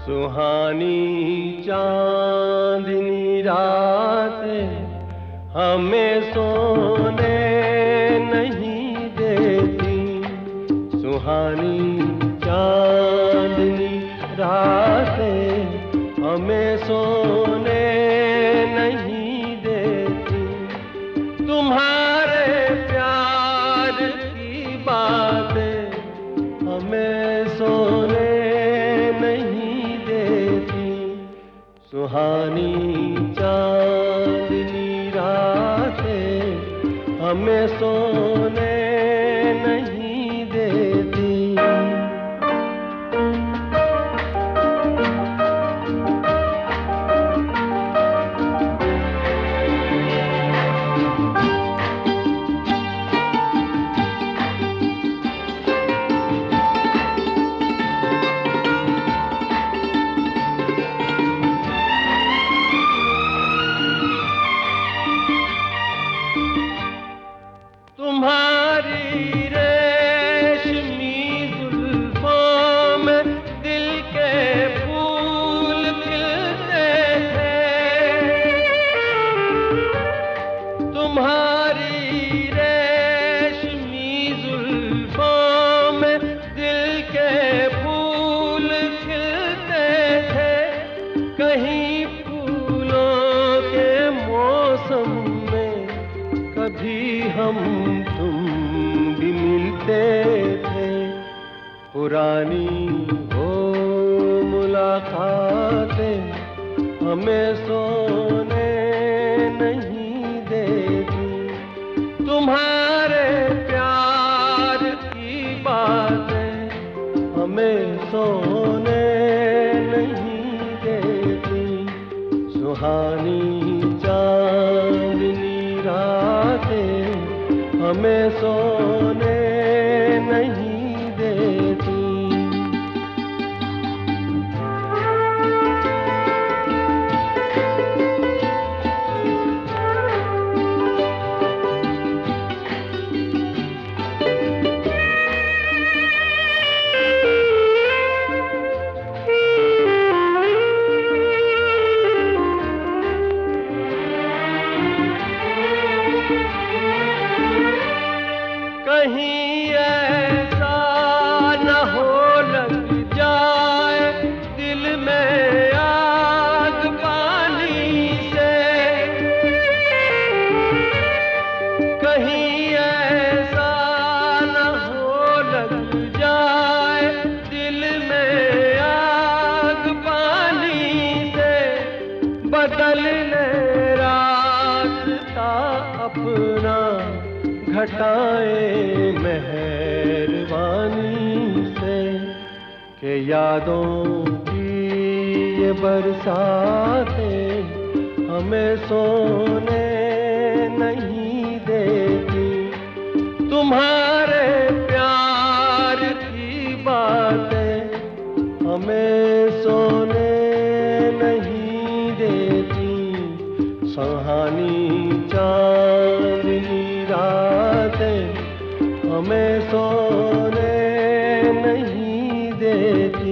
सुहानी चांदनी रात हमें सोने नहीं देती। सुहानी चांदनी रात हमें सोने नहीं सुहानी चांदनी रातें हमें सोने हम तुम भी मिलते थे। पुरानी हो मुलाकातें हमें सोने नहीं देती। तुम्हारे प्यार की बातें हमें सोने हमें सोने नहीं कहीं ऐसा न हो लग जाए। दिल में आग पानी से बदल ले रास्ता अपना घटाए मेहरबानी से। के यादों की ये बरसातें हमें सोने नहीं देती तुम्हारे प्यार की बातें हमें सोने नहीं देती। सुहानी चांदनी रातें हमें सोने नहीं देती।